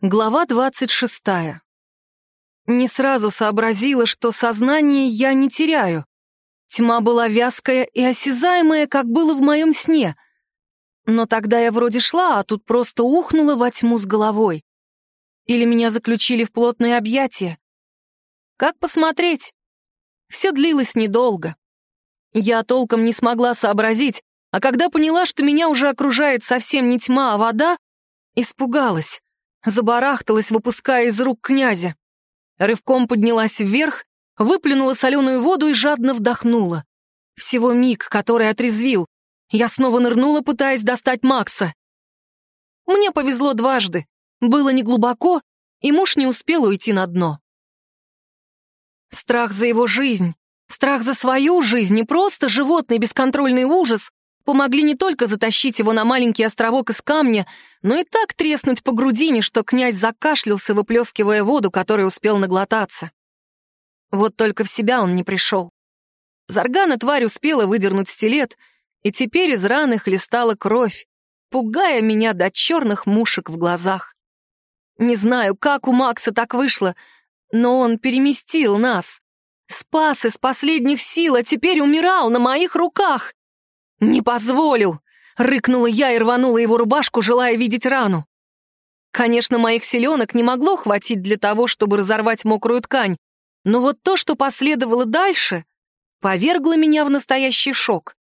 Глава двадцать шестая. Не сразу сообразила, что сознание я не теряю. Тьма была вязкая и осязаемая, как было в моем сне. Но тогда я вроде шла, а тут просто ухнула во тьму с головой. Или меня заключили в плотные объятия. Как посмотреть? Все длилось недолго. Я толком не смогла сообразить, а когда поняла, что меня уже окружает совсем не тьма, а вода, испугалась. Забарахталась, выпуская из рук князя. Рывком поднялась вверх, выплюнула соленую воду и жадно вдохнула. Всего миг, который отрезвил. Я снова нырнула, пытаясь достать Макса. Мне повезло дважды. Было неглубоко, и муж не успел уйти на дно. Страх за его жизнь, страх за свою жизнь и просто животный бесконтрольный ужас помогли не только затащить его на маленький островок из камня, но и так треснуть по грудине, что князь закашлялся, выплескивая воду, которой успел наглотаться. Вот только в себя он не пришел. Заргана тварь успела выдернуть стилет, и теперь из раны хлестала кровь, пугая меня до черных мушек в глазах. Не знаю, как у Макса так вышло, но он переместил нас. Спас из последних сил, а теперь умирал на моих руках. «Не позволю!» — рыкнула я и рванула его рубашку, желая видеть рану. Конечно, моих селенок не могло хватить для того, чтобы разорвать мокрую ткань, но вот то, что последовало дальше, повергло меня в настоящий шок.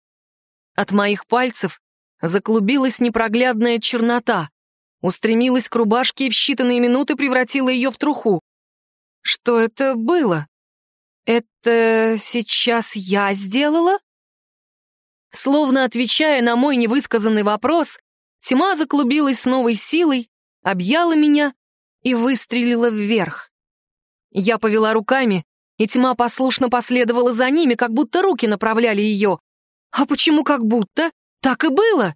От моих пальцев заклубилась непроглядная чернота, устремилась к рубашке и в считанные минуты превратила ее в труху. Что это было? Это сейчас я сделала? Словно отвечая на мой невысказанный вопрос, тьма заклубилась с новой силой, объяла меня и выстрелила вверх. Я повела руками, и тьма послушно последовала за ними, как будто руки направляли ее. А почему как будто? Так и было.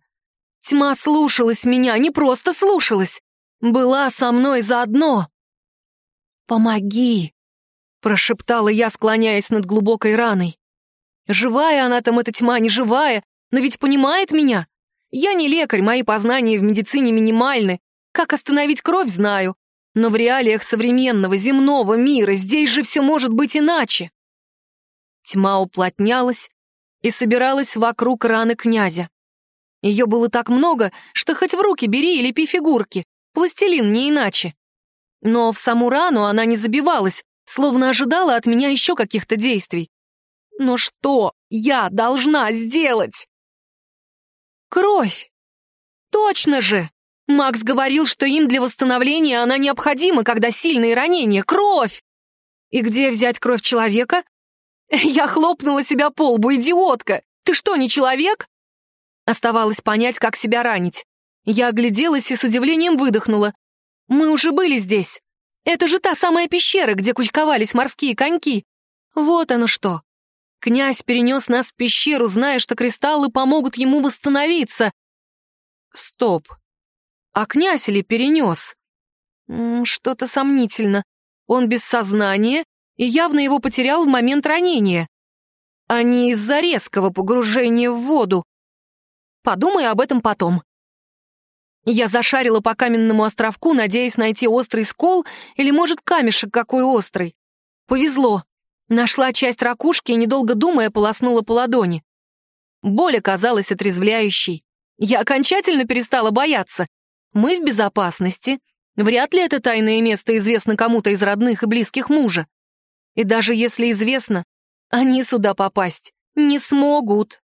Тьма слушалась меня, не просто слушалась. Была со мной заодно. «Помоги!» — прошептала я, склоняясь над глубокой раной. Живая она там, эта тьма, не живая, но ведь понимает меня. Я не лекарь, мои познания в медицине минимальны. Как остановить кровь, знаю. Но в реалиях современного земного мира здесь же все может быть иначе. Тьма уплотнялась и собиралась вокруг раны князя. Ее было так много, что хоть в руки бери и лепи фигурки. Пластилин не иначе. Но в саму рану она не забивалась, словно ожидала от меня еще каких-то действий. Но что я должна сделать? Кровь! Точно же! Макс говорил, что им для восстановления она необходима, когда сильные ранения. Кровь! И где взять кровь человека? Я хлопнула себя по лбу, идиотка! Ты что, не человек? Оставалось понять, как себя ранить. Я огляделась и с удивлением выдохнула. Мы уже были здесь. Это же та самая пещера, где кучковались морские коньки. Вот оно что. Князь перенес нас в пещеру, зная, что кристаллы помогут ему восстановиться. Стоп. А князь ли перенес? Что-то сомнительно. Он без сознания и явно его потерял в момент ранения. А не из-за резкого погружения в воду. Подумай об этом потом. Я зашарила по каменному островку, надеясь найти острый скол или, может, камешек какой острый. Повезло. Нашла часть ракушки и, недолго думая, полоснула по ладони. Боль оказалась отрезвляющей. Я окончательно перестала бояться. Мы в безопасности. Вряд ли это тайное место известно кому-то из родных и близких мужа. И даже если известно, они сюда попасть не смогут.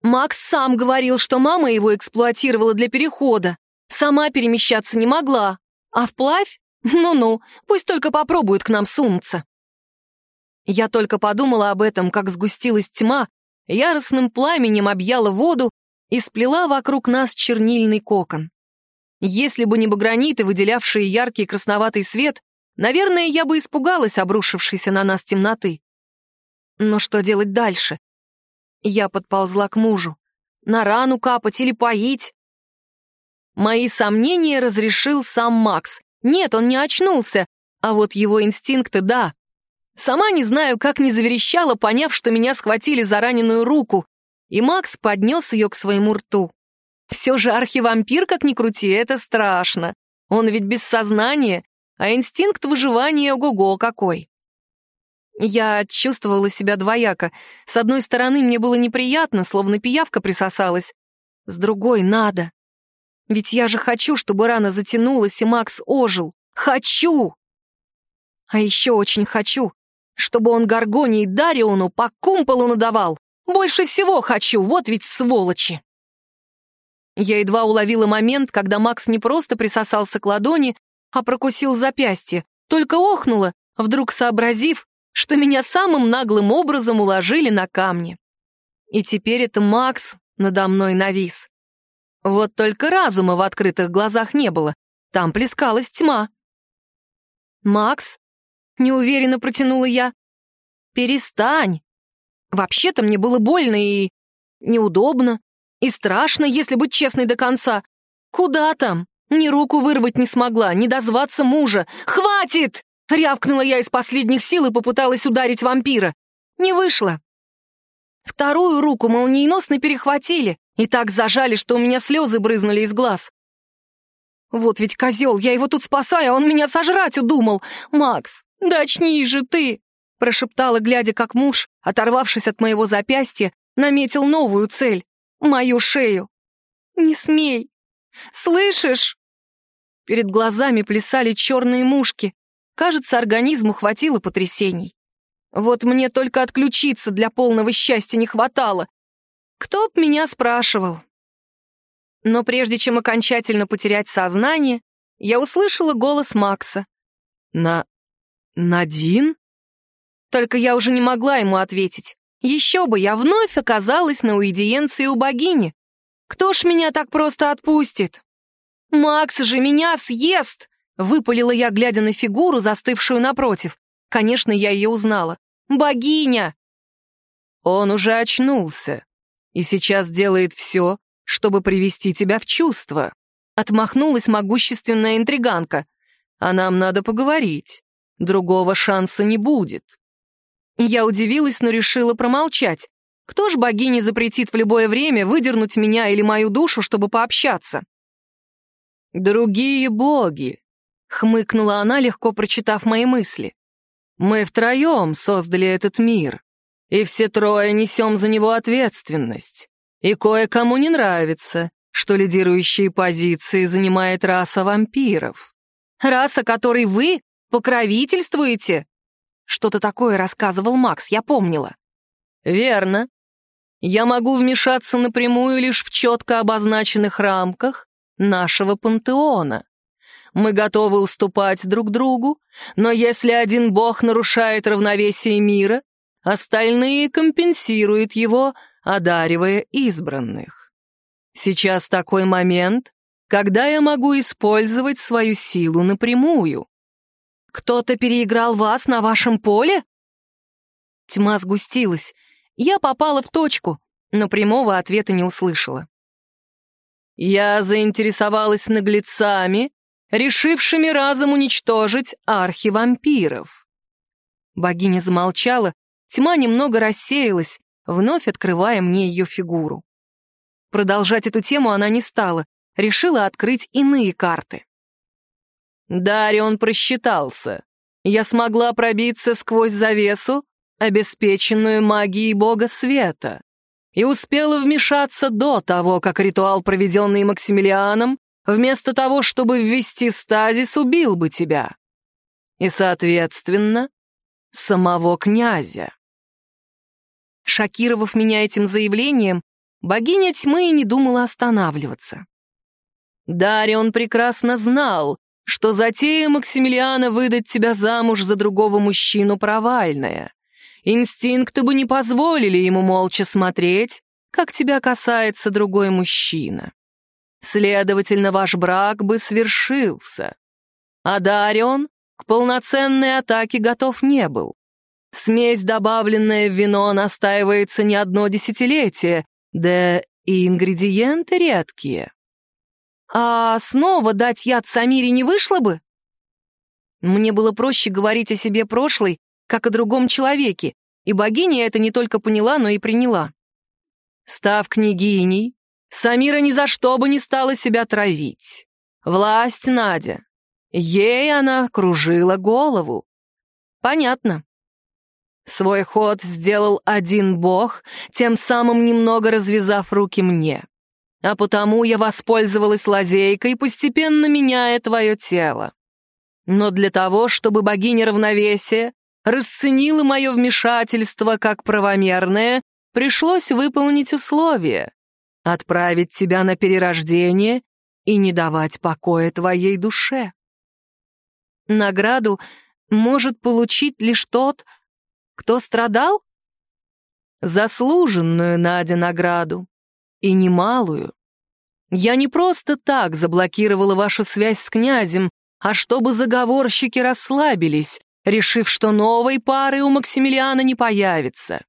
Макс сам говорил, что мама его эксплуатировала для перехода. Сама перемещаться не могла. А вплавь? Ну-ну, пусть только попробует к нам сунуться. Я только подумала об этом, как сгустилась тьма, яростным пламенем объяла воду и сплела вокруг нас чернильный кокон. Если бы не баграниты, выделявшие яркий красноватый свет, наверное, я бы испугалась обрушившейся на нас темноты. Но что делать дальше? Я подползла к мужу. На рану капать или поить? Мои сомнения разрешил сам Макс. Нет, он не очнулся, а вот его инстинкты — да. Сама не знаю, как не заверещала, поняв, что меня схватили за раненую руку, и Макс поднес ее к своему рту. Все же архивампир, как ни крути, это страшно. Он ведь без сознания, а инстинкт выживания ого-го какой. Я чувствовала себя двояко. С одной стороны, мне было неприятно, словно пиявка присосалась. С другой — надо. Ведь я же хочу, чтобы рана затянулась, и Макс ожил. Хочу! А еще очень хочу, чтобы он Гаргоне и Дариону по кумполу надавал. Больше всего хочу, вот ведь сволочи! Я едва уловила момент, когда Макс не просто присосался к ладони, а прокусил запястье, только охнула, вдруг сообразив, что меня самым наглым образом уложили на камни. И теперь это Макс надо мной навис. Вот только разума в открытых глазах не было, там плескалась тьма. «Макс?» — неуверенно протянула я. «Перестань! Вообще-то мне было больно и неудобно, и страшно, если быть честной до конца. Куда там? Ни руку вырвать не смогла, ни дозваться мужа. «Хватит!» — рявкнула я из последних сил и попыталась ударить вампира. Не вышло. Вторую руку молниеносно перехватили и так зажали, что у меня слезы брызнули из глаз. Вот ведь козел, я его тут спасаю, а он меня сожрать удумал. Макс, да очнись же ты! Прошептала, глядя, как муж, оторвавшись от моего запястья, наметил новую цель — мою шею. Не смей! Слышишь? Перед глазами плясали черные мушки. Кажется, организму хватило потрясений. Вот мне только отключиться для полного счастья не хватало. Кто б меня спрашивал? Но прежде чем окончательно потерять сознание, я услышала голос Макса. «На... Надин?» Только я уже не могла ему ответить. Еще бы, я вновь оказалась на уидиенции у богини. Кто ж меня так просто отпустит? «Макс же меня съест!» — выпалила я, глядя на фигуру, застывшую напротив. Конечно, я ее узнала. «Богиня!» Он уже очнулся и сейчас делает все, чтобы привести тебя в чувство. Отмахнулась могущественная интриганка. А нам надо поговорить. Другого шанса не будет. Я удивилась, но решила промолчать. Кто ж богине запретит в любое время выдернуть меня или мою душу, чтобы пообщаться? «Другие боги», — хмыкнула она, легко прочитав мои мысли. «Мы втроем создали этот мир, и все трое несем за него ответственность. И кое-кому не нравится, что лидирующие позиции занимает раса вампиров. Раса, которой вы покровительствуете? Что-то такое рассказывал Макс, я помнила. Верно. Я могу вмешаться напрямую лишь в четко обозначенных рамках нашего пантеона. Мы готовы уступать друг другу, но если один бог нарушает равновесие мира, остальные компенсируют его одаривая избранных. Сейчас такой момент, когда я могу использовать свою силу напрямую. Кто-то переиграл вас на вашем поле? Тьма сгустилась. Я попала в точку, но прямого ответа не услышала. Я заинтересовалась наглецами, решившими разом уничтожить архивампиров. Богиня замолчала, тьма немного рассеялась, вновь открывая мне ее фигуру. Продолжать эту тему она не стала, решила открыть иные карты. Дарион просчитался. Я смогла пробиться сквозь завесу, обеспеченную магией бога света, и успела вмешаться до того, как ритуал, проведенный Максимилианом, вместо того, чтобы ввести стазис, убил бы тебя. И, соответственно, самого князя. Шокировав меня этим заявлением, богиня тьмы не думала останавливаться. Дарион прекрасно знал, что затея Максимилиана выдать тебя замуж за другого мужчину провальная. Инстинкты бы не позволили ему молча смотреть, как тебя касается другой мужчина. Следовательно, ваш брак бы свершился. А Дарион к полноценной атаке готов не был. Смесь, добавленная в вино, настаивается не одно десятилетие, да и ингредиенты редкие. А снова дать яд Самире не вышло бы? Мне было проще говорить о себе прошлой, как о другом человеке, и богиня это не только поняла, но и приняла. Став княгиней, Самира ни за что бы не стала себя травить. Власть, Надя, Ей она кружила голову. Понятно. Свой ход сделал один бог, тем самым немного развязав руки мне. А потому я воспользовалась лазейкой, постепенно меняя твое тело. Но для того, чтобы богиня равновесия расценила мое вмешательство как правомерное, пришлось выполнить условие — отправить тебя на перерождение и не давать покоя твоей душе. Награду может получить лишь тот, кто страдал? Заслуженную, Надя, награду. И немалую. Я не просто так заблокировала вашу связь с князем, а чтобы заговорщики расслабились, решив, что новой пары у Максимилиана не появится.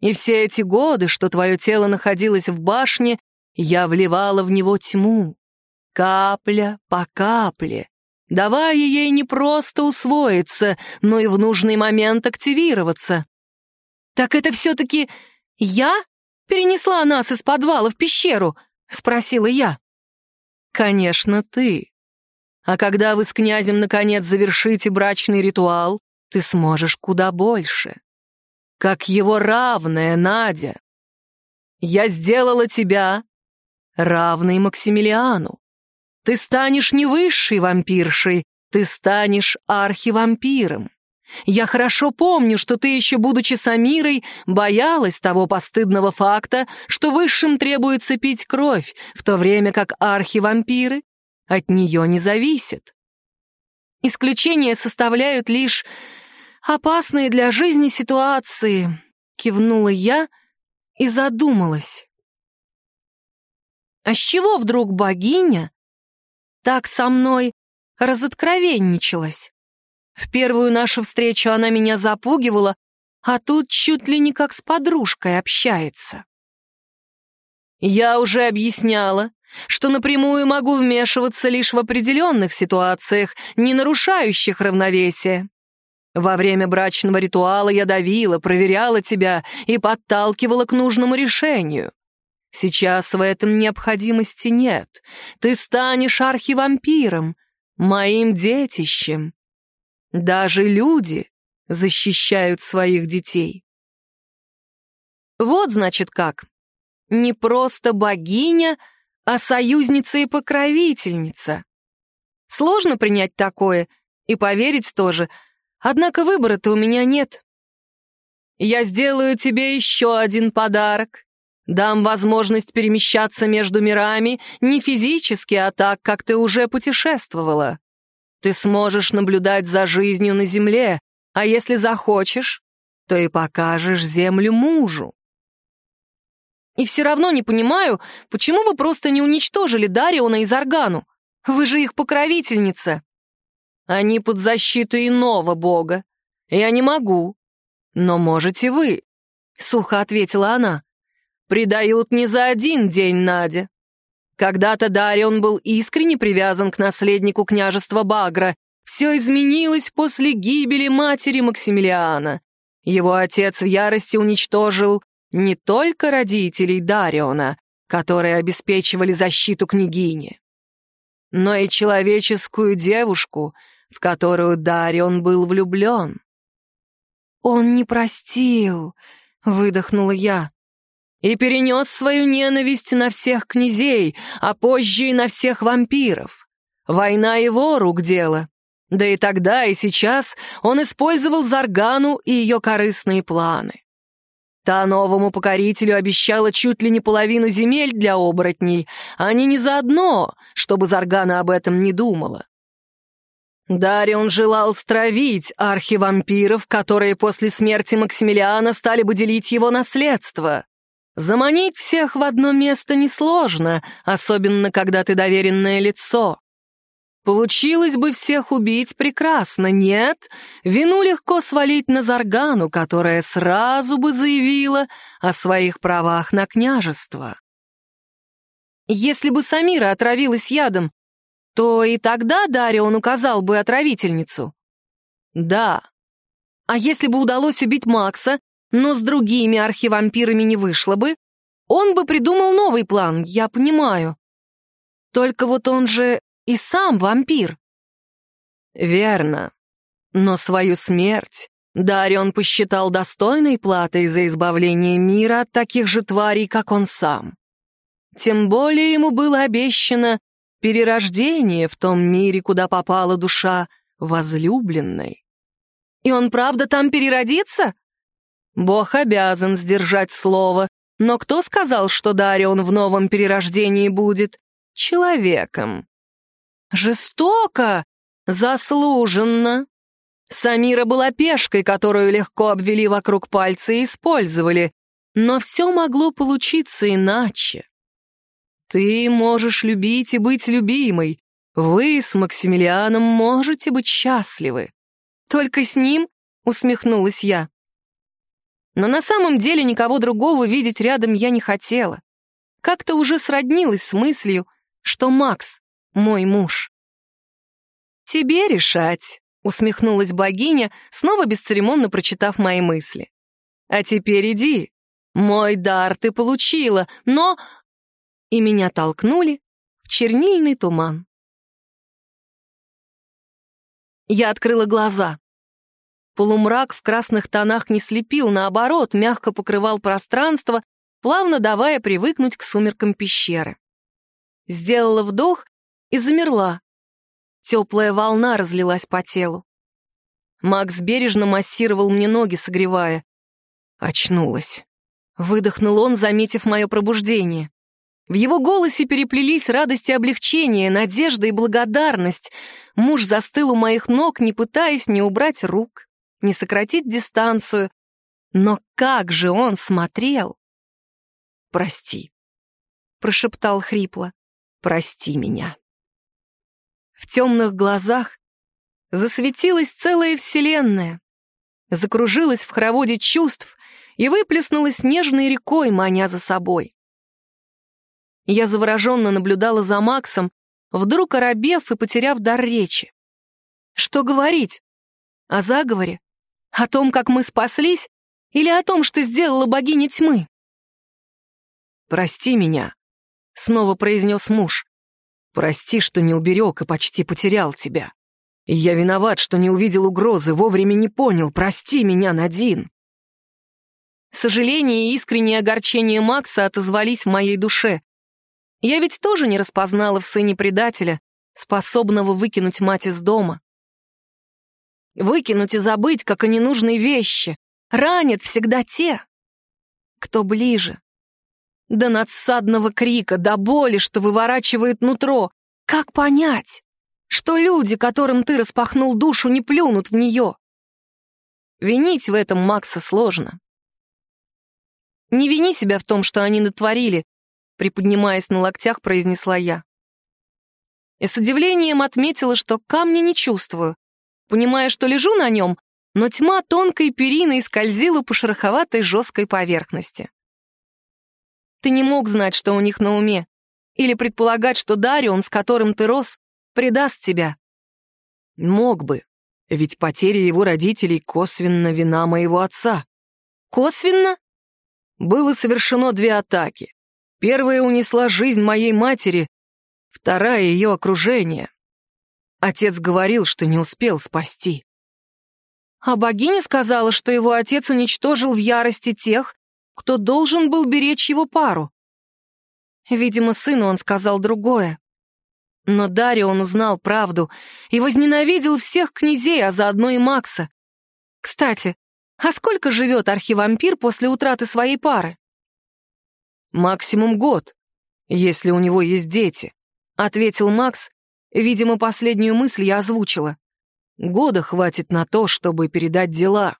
И все эти годы, что твое тело находилось в башне, я вливала в него тьму. Капля по капле, давая ей не просто усвоиться, но и в нужный момент активироваться. «Так это все-таки я перенесла нас из подвала в пещеру?» — спросила я. «Конечно, ты. А когда вы с князем наконец завершите брачный ритуал, ты сможешь куда больше. Как его равная, Надя. Я сделала тебя равной Максимилиану. Ты станешь не высшей вампиршей, ты станешь архивампиром. Я хорошо помню, что ты еще, будучи Самирой, боялась того постыдного факта, что высшим требуется пить кровь, в то время как архивампиры от нее не зависят. Исключения составляют лишь опасные для жизни ситуации, кивнула я и задумалась. А с чего вдруг богиня так со мной разоткровенничалась. В первую нашу встречу она меня запугивала, а тут чуть ли не как с подружкой общается. Я уже объясняла, что напрямую могу вмешиваться лишь в определенных ситуациях, не нарушающих равновесие. Во время брачного ритуала я давила, проверяла тебя и подталкивала к нужному решению. Сейчас в этом необходимости нет. Ты станешь архивампиром, моим детищем. Даже люди защищают своих детей. Вот, значит, как. Не просто богиня, а союзница и покровительница. Сложно принять такое и поверить тоже, однако выбора-то у меня нет. Я сделаю тебе еще один подарок. Дам возможность перемещаться между мирами не физически, а так, как ты уже путешествовала. Ты сможешь наблюдать за жизнью на Земле, а если захочешь, то и покажешь Землю мужу. И все равно не понимаю, почему вы просто не уничтожили Дариона и Заргану? Вы же их покровительница. Они под защитой иного бога. Я не могу. Но можете вы, — сухо ответила она предают не за один день, Надя. Когда-то Дарион был искренне привязан к наследнику княжества Багра. Все изменилось после гибели матери Максимилиана. Его отец в ярости уничтожил не только родителей Дариона, которые обеспечивали защиту княгини, но и человеческую девушку, в которую Дарион был влюблен. «Он не простил», — выдохнула я и перенес свою ненависть на всех князей, а позже и на всех вампиров. Война его рук дело. Да и тогда, и сейчас он использовал Заргану и ее корыстные планы. Та новому покорителю обещала чуть ли не половину земель для оборотней, а они не заодно, чтобы Заргана об этом не думала. Дарион желал стравить архивампиров, которые после смерти Максимилиана стали бы делить его наследство. Заманить всех в одно место несложно, особенно когда ты доверенное лицо. Получилось бы всех убить прекрасно, нет? Вину легко свалить на Заргану, которая сразу бы заявила о своих правах на княжество. Если бы Самира отравилась ядом, то и тогда Дарион указал бы отравительницу. Да. А если бы удалось убить Макса, но с другими архивампирами не вышло бы, он бы придумал новый план, я понимаю. Только вот он же и сам вампир. Верно. Но свою смерть Дарион посчитал достойной платой за избавление мира от таких же тварей, как он сам. Тем более ему было обещано перерождение в том мире, куда попала душа возлюбленной. И он правда там переродится? Бог обязан сдержать слово, но кто сказал, что Дарион в новом перерождении будет человеком? Жестоко, заслуженно. Самира была пешкой, которую легко обвели вокруг пальца и использовали, но все могло получиться иначе. Ты можешь любить и быть любимой. Вы с Максимилианом можете быть счастливы. Только с ним, усмехнулась я. Но на самом деле никого другого видеть рядом я не хотела. Как-то уже сроднилась с мыслью, что Макс — мой муж. «Тебе решать», — усмехнулась богиня, снова бесцеремонно прочитав мои мысли. «А теперь иди. Мой дар ты получила, но...» И меня толкнули в чернильный туман. Я открыла глаза. Полумрак в красных тонах не слепил, наоборот, мягко покрывал пространство, плавно давая привыкнуть к сумеркам пещеры. Сделала вдох и замерла. Теплая волна разлилась по телу. Макс бережно массировал мне ноги, согревая. Очнулась. Выдохнул он, заметив мое пробуждение. В его голосе переплелись радость и облегчение, надежда и благодарность. Муж застыл у моих ног, не пытаясь не убрать рук, не сократить дистанцию. Но как же он смотрел! «Прости», — прошептал хрипло, — «прости меня». В темных глазах засветилась целая вселенная, закружилась в хороводе чувств и выплеснулась нежной рекой, маня за собой. Я завороженно наблюдала за Максом, вдруг оробев и потеряв дар речи. Что говорить? О заговоре? О том, как мы спаслись? Или о том, что сделала богиня тьмы? «Прости меня», — снова произнес муж. «Прости, что не уберег и почти потерял тебя. я виноват, что не увидел угрозы, вовремя не понял. Прости меня, Надин». Сожаление и искреннее огорчение Макса отозвались в моей душе. Я ведь тоже не распознала в сыне предателя, способного выкинуть мать из дома. Выкинуть и забыть, как о ненужной вещи. Ранят всегда те, кто ближе. До надсадного крика, до боли, что выворачивает нутро. Как понять, что люди, которым ты распахнул душу, не плюнут в нее? Винить в этом Макса сложно. Не вини себя в том, что они натворили, приподнимаясь на локтях, произнесла я. И с удивлением отметила, что камня не чувствую, понимая, что лежу на нем, но тьма тонкой периной скользила по шероховатой жесткой поверхности. Ты не мог знать, что у них на уме, или предполагать, что Дарион, с которым ты рос, предаст тебя. Мог бы, ведь потеря его родителей косвенно вина моего отца. Косвенно? Было совершено две атаки. Первая унесла жизнь моей матери, вторая — ее окружение. Отец говорил, что не успел спасти. А богиня сказала, что его отец уничтожил в ярости тех, кто должен был беречь его пару. Видимо, сыну он сказал другое. Но Дарион узнал правду и возненавидел всех князей, а заодно и Макса. Кстати, а сколько живет архивампир после утраты своей пары? «Максимум год, если у него есть дети», — ответил Макс. Видимо, последнюю мысль я озвучила. «Года хватит на то, чтобы передать дела».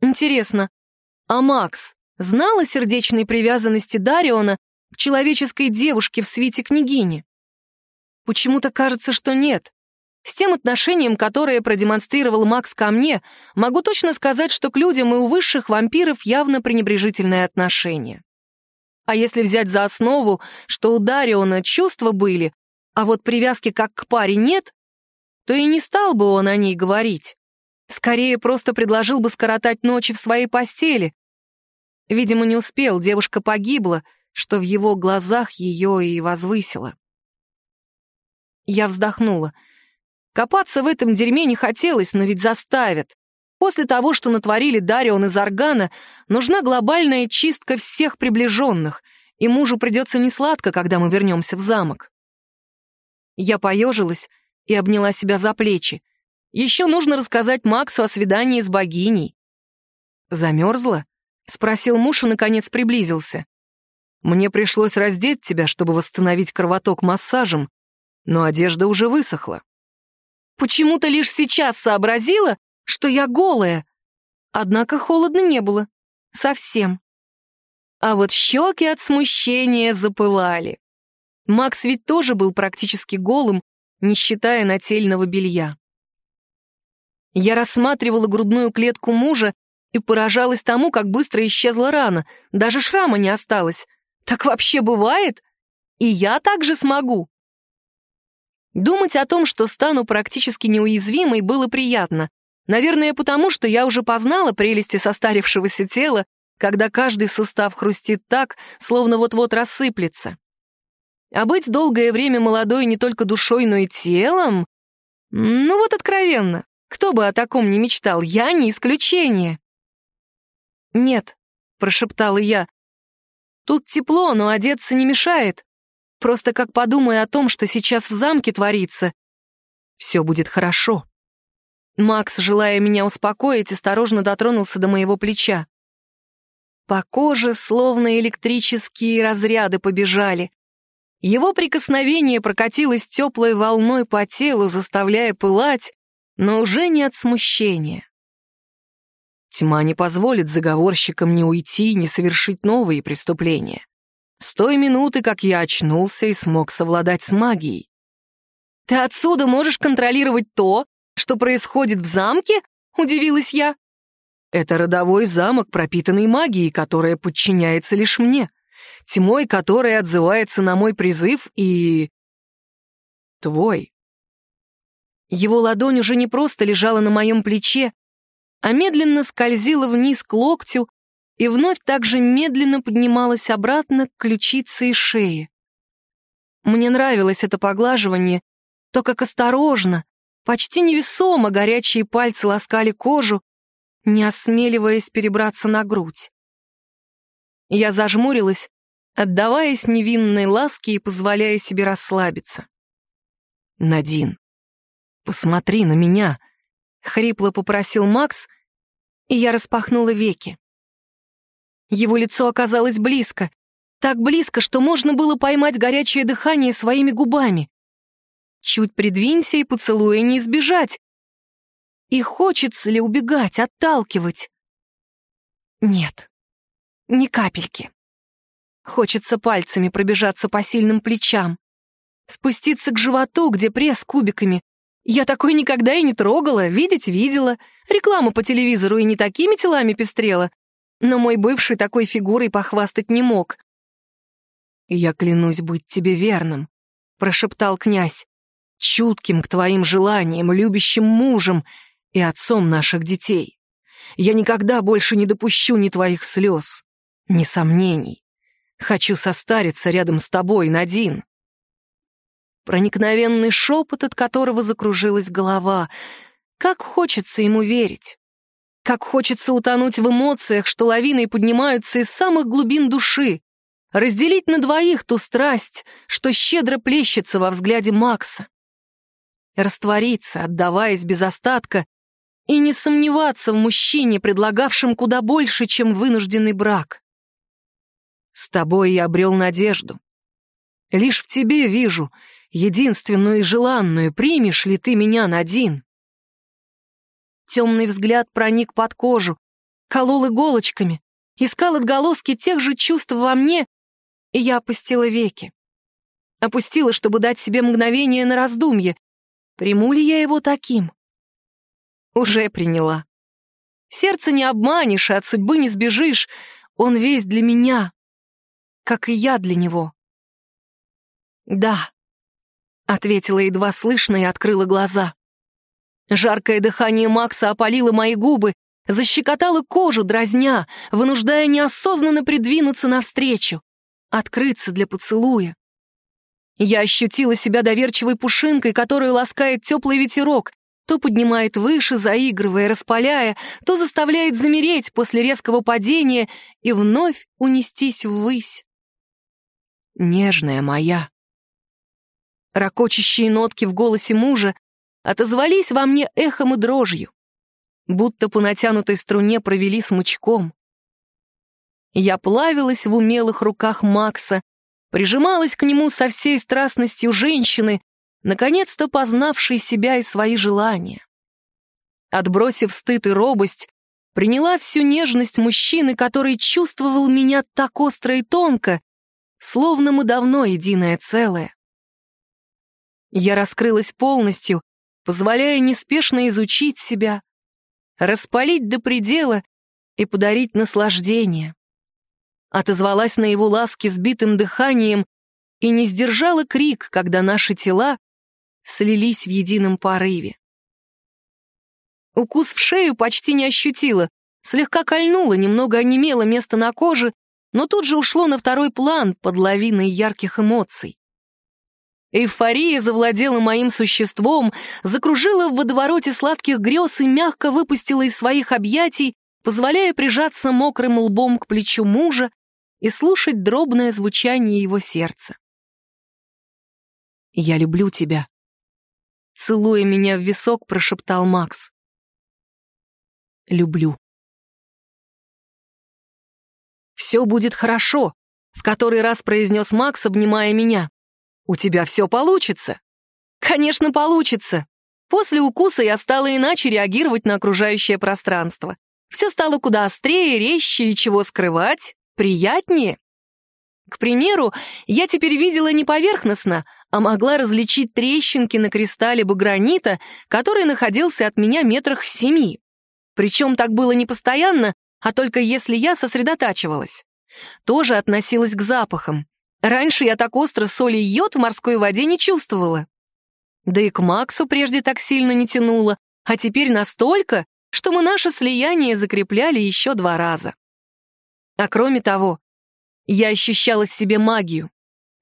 «Интересно, а Макс знал о сердечной привязанности Дариона к человеческой девушке в свите княгини?» Почему-то кажется, что нет. С тем отношением, которое продемонстрировал Макс ко мне, могу точно сказать, что к людям и у высших вампиров явно пренебрежительное отношение. А если взять за основу, что у Дариона чувства были, а вот привязки как к паре нет, то и не стал бы он о ней говорить. Скорее, просто предложил бы скоротать ночи в своей постели. Видимо, не успел, девушка погибла, что в его глазах ее и возвысило. Я вздохнула. Копаться в этом дерьме не хотелось, но ведь заставят. После того, что натворили Дарион и Заргана, нужна глобальная чистка всех приближенных, и мужу придется несладко, когда мы вернемся в замок. Я поежилась и обняла себя за плечи. Еще нужно рассказать Максу о свидании с богиней. «Замерзла?» — спросил муж и, наконец, приблизился. «Мне пришлось раздеть тебя, чтобы восстановить кровоток массажем, но одежда уже высохла». «Почему-то лишь сейчас сообразила, что я голая. Однако холодно не было. Совсем. А вот щеки от смущения запылали. Макс ведь тоже был практически голым, не считая нательного белья. Я рассматривала грудную клетку мужа и поражалась тому, как быстро исчезла рана, даже шрама не осталось. Так вообще бывает? И я также смогу. Думать о том, что стану практически неуязвимой, было приятно. Наверное, потому что я уже познала прелести состарившегося тела, когда каждый сустав хрустит так, словно вот-вот рассыплется. А быть долгое время молодой не только душой, но и телом? Ну вот откровенно, кто бы о таком не мечтал, я не исключение. «Нет», — прошептала я, — «тут тепло, но одеться не мешает. Просто как подумай о том, что сейчас в замке творится. Все будет хорошо». Макс, желая меня успокоить, осторожно дотронулся до моего плеча. По коже словно электрические разряды побежали. Его прикосновение прокатилось теплой волной по телу, заставляя пылать, но уже не от смущения. Тьма не позволит заговорщикам ни уйти, ни совершить новые преступления. С той минуты, как я очнулся и смог совладать с магией. Ты отсюда можешь контролировать то, что происходит в замке?» — удивилась я. «Это родовой замок, пропитанный магией, которая подчиняется лишь мне, тьмой, которая отзывается на мой призыв и... твой». Его ладонь уже не просто лежала на моем плече, а медленно скользила вниз к локтю и вновь также медленно поднималась обратно к ключице и шее. Мне нравилось это поглаживание, то, как осторожно, Почти невесомо горячие пальцы ласкали кожу, не осмеливаясь перебраться на грудь. Я зажмурилась, отдаваясь невинной ласке и позволяя себе расслабиться. «Надин, посмотри на меня!» — хрипло попросил Макс, и я распахнула веки. Его лицо оказалось близко, так близко, что можно было поймать горячее дыхание своими губами. Чуть придвинься, и поцелуя не избежать. И хочется ли убегать, отталкивать? Нет, ни капельки. Хочется пальцами пробежаться по сильным плечам, спуститься к животу, где пресс кубиками. Я такой никогда и не трогала, видеть видела. Реклама по телевизору и не такими телами пестрела. Но мой бывший такой фигурой похвастать не мог. «Я клянусь быть тебе верным», — прошептал князь чутким к твоим желаниям, любящим мужем и отцом наших детей. Я никогда больше не допущу ни твоих слез, ни сомнений. Хочу состариться рядом с тобой, Надин. Проникновенный шепот, от которого закружилась голова. Как хочется ему верить. Как хочется утонуть в эмоциях, что лавиной поднимаются из самых глубин души. Разделить на двоих ту страсть, что щедро плещется во взгляде Макса раствориться, отдаваясь без остатка, и не сомневаться в мужчине, предлагавшем куда больше, чем вынужденный брак. С тобой я обрел надежду. Лишь в тебе вижу единственную и желанную, примешь ли ты меня, Надин? Темный взгляд проник под кожу, колол иголочками, искал отголоски тех же чувств во мне, и я опустила веки. Опустила, чтобы дать себе мгновение на раздумье, Приму ли я его таким? Уже приняла. Сердце не обманешь, и от судьбы не сбежишь. Он весь для меня, как и я для него. «Да», — ответила едва слышно и открыла глаза. Жаркое дыхание Макса опалило мои губы, защекотало кожу, дразня, вынуждая неосознанно придвинуться навстречу, открыться для поцелуя. Я ощутила себя доверчивой пушинкой, которую ласкает теплый ветерок, то поднимает выше, заигрывая, распаляя, то заставляет замереть после резкого падения и вновь унестись ввысь. Нежная моя. Рокочущие нотки в голосе мужа отозвались во мне эхом и дрожью, будто по натянутой струне провели смычком. Я плавилась в умелых руках Макса, прижималась к нему со всей страстностью женщины, наконец-то познавшей себя и свои желания. Отбросив стыд и робость, приняла всю нежность мужчины, который чувствовал меня так остро и тонко, словно мы давно единое целое. Я раскрылась полностью, позволяя неспешно изучить себя, распалить до предела и подарить наслаждение. Отозвалась на его ласки сбитым дыханием и не сдержала крик, когда наши тела слились в едином порыве. Укус в шею почти не ощутила, слегка кольнула, немного онемело место на коже, но тут же ушло на второй план под лавиной ярких эмоций. Эйфория завладела моим существом, закружила в водовороте сладких грез и мягко выпустила из своих объятий, позволяя прижаться мокрым лбом к плечу мужа и слушать дробное звучание его сердца. «Я люблю тебя», — целуя меня в висок, прошептал Макс. «Люблю». «Все будет хорошо», — в который раз произнес Макс, обнимая меня. «У тебя все получится». «Конечно, получится». После укуса я стала иначе реагировать на окружающее пространство. Все стало куда острее, резче и чего скрывать, приятнее. К примеру, я теперь видела не поверхностно, а могла различить трещинки на кристалле багранита, который находился от меня метрах в семи. Причем так было не постоянно, а только если я сосредотачивалась. Тоже относилась к запахам. Раньше я так остро соль и йод в морской воде не чувствовала. Да и к Максу прежде так сильно не тянуло, а теперь настолько, что мы наше слияние закрепляли еще два раза. А кроме того, я ощущала в себе магию.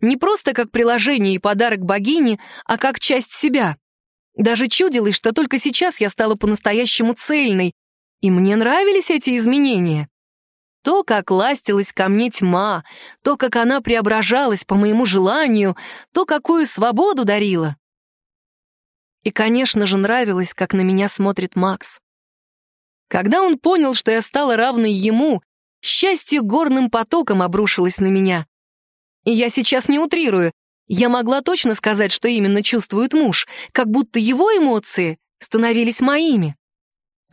Не просто как приложение и подарок богине, а как часть себя. Даже чудилось, что только сейчас я стала по-настоящему цельной, и мне нравились эти изменения. То, как ластилась ко мне тьма, то, как она преображалась по моему желанию, то, какую свободу дарила. И, конечно же, нравилось, как на меня смотрит Макс. Когда он понял, что я стала равной ему, счастье горным потоком обрушилось на меня. И я сейчас не утрирую, я могла точно сказать, что именно чувствует муж, как будто его эмоции становились моими.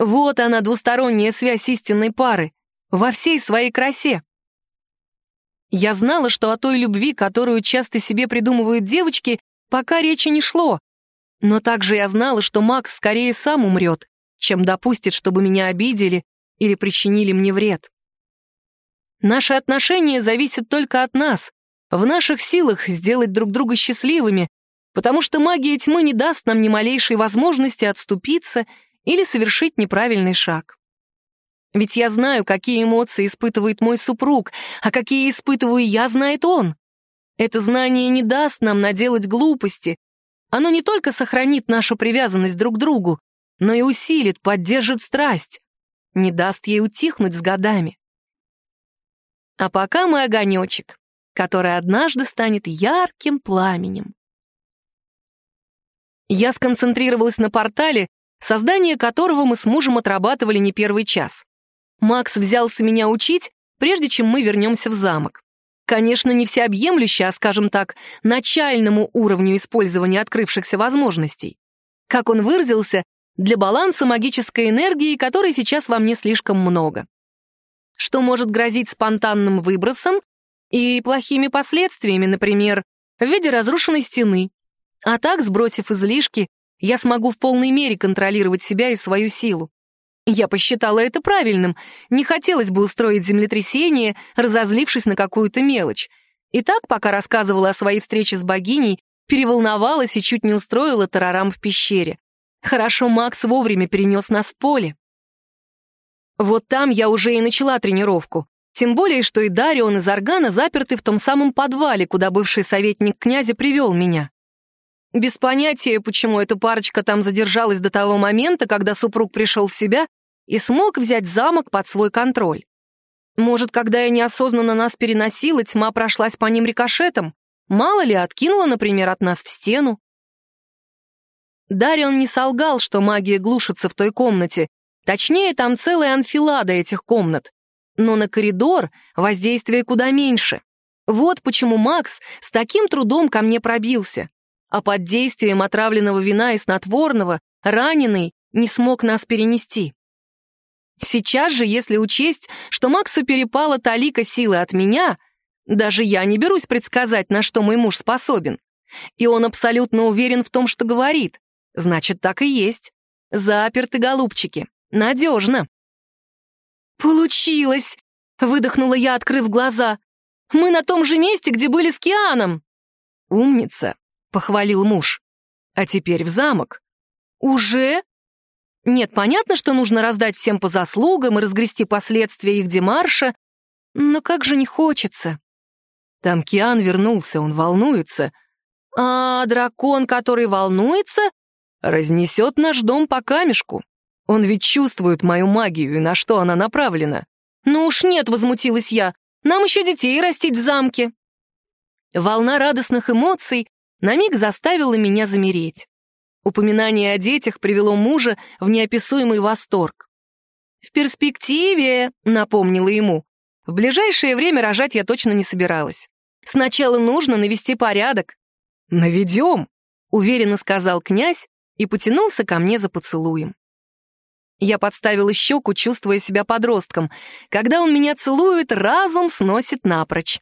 Вот она, двусторонняя связь истинной пары во всей своей красе. Я знала, что о той любви, которую часто себе придумывают девочки, пока речи не шло. Но также я знала, что Макс скорее сам умрет, чем допустит, чтобы меня обидели или причинили мне вред. Наши отношения зависят только от нас. В наших силах сделать друг друга счастливыми, потому что магия тьмы не даст нам ни малейшей возможности отступиться или совершить неправильный шаг. Ведь я знаю, какие эмоции испытывает мой супруг, а какие испытываю я, знает он. Это знание не даст нам наделать глупости. Оно не только сохранит нашу привязанность друг к другу, но и усилит, поддержит страсть, не даст ей утихнуть с годами. А пока мой огонечек, который однажды станет ярким пламенем. Я сконцентрировалась на портале, создание которого мы с мужем отрабатывали не первый час. Макс взялся меня учить, прежде чем мы вернемся в замок. Конечно, не всеобъемлюще, а, скажем так, начальному уровню использования открывшихся возможностей. Как он выразился, для баланса магической энергии, которой сейчас во мне слишком много. Что может грозить спонтанным выбросом и плохими последствиями, например, в виде разрушенной стены. А так, сбросив излишки, я смогу в полной мере контролировать себя и свою силу. Я посчитала это правильным. Не хотелось бы устроить землетрясение, разозлившись на какую-то мелочь. И так, пока рассказывала о своей встрече с богиней, переволновалась и чуть не устроила тарарам в пещере. Хорошо Макс вовремя перенес нас в поле. Вот там я уже и начала тренировку. Тем более, что и Дарион из Органа заперты в том самом подвале, куда бывший советник князя привел меня. Без понятия, почему эта парочка там задержалась до того момента, когда супруг пришел в себя и смог взять замок под свой контроль. Может, когда я неосознанно нас переносила, тьма прошлась по ним рикошетом? Мало ли, откинула, например, от нас в стену. Дарион не солгал, что магия глушится в той комнате. Точнее, там целая анфилада этих комнат. Но на коридор воздействие куда меньше. Вот почему Макс с таким трудом ко мне пробился. А под действием отравленного вина и снотворного раненый не смог нас перенести. Сейчас же, если учесть, что Максу перепала талика силы от меня, даже я не берусь предсказать, на что мой муж способен. И он абсолютно уверен в том, что говорит. Значит, так и есть. Заперты, голубчики. Надежно. «Получилось!» — выдохнула я, открыв глаза. «Мы на том же месте, где были с Кианом!» «Умница!» — похвалил муж. «А теперь в замок». «Уже?» Нет, понятно, что нужно раздать всем по заслугам и разгрести последствия их демарша, но как же не хочется. Там Киан вернулся, он волнуется. А дракон, который волнуется, разнесет наш дом по камешку. Он ведь чувствует мою магию и на что она направлена. «Ну уж нет», — возмутилась я, — «нам еще детей растить в замке». Волна радостных эмоций на миг заставила меня замереть. Упоминание о детях привело мужа в неописуемый восторг. «В перспективе», — напомнила ему, — «в ближайшее время рожать я точно не собиралась. Сначала нужно навести порядок». «Наведем», — уверенно сказал князь и потянулся ко мне за поцелуем. Я подставила щеку, чувствуя себя подростком. Когда он меня целует, разум сносит напрочь.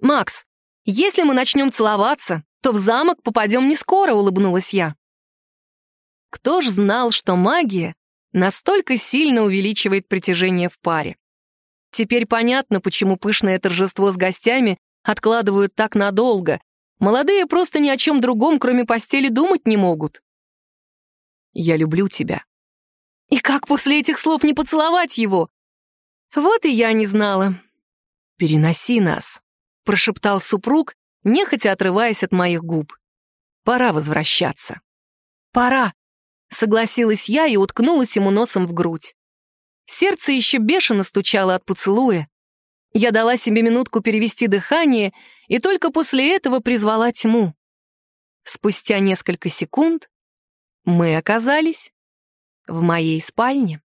«Макс, если мы начнем целоваться, то в замок попадем не скоро», — улыбнулась я. Кто ж знал, что магия настолько сильно увеличивает притяжение в паре? Теперь понятно, почему пышное торжество с гостями откладывают так надолго. Молодые просто ни о чем другом, кроме постели, думать не могут. «Я люблю тебя», и как после этих слов не поцеловать его? Вот и я не знала. «Переноси нас», — прошептал супруг, нехотя отрываясь от моих губ. «Пора возвращаться». «Пора», — согласилась я и уткнулась ему носом в грудь. Сердце еще бешено стучало от поцелуя. Я дала себе минутку перевести дыхание и только после этого призвала тьму. Спустя несколько секунд мы оказались в моей спальне.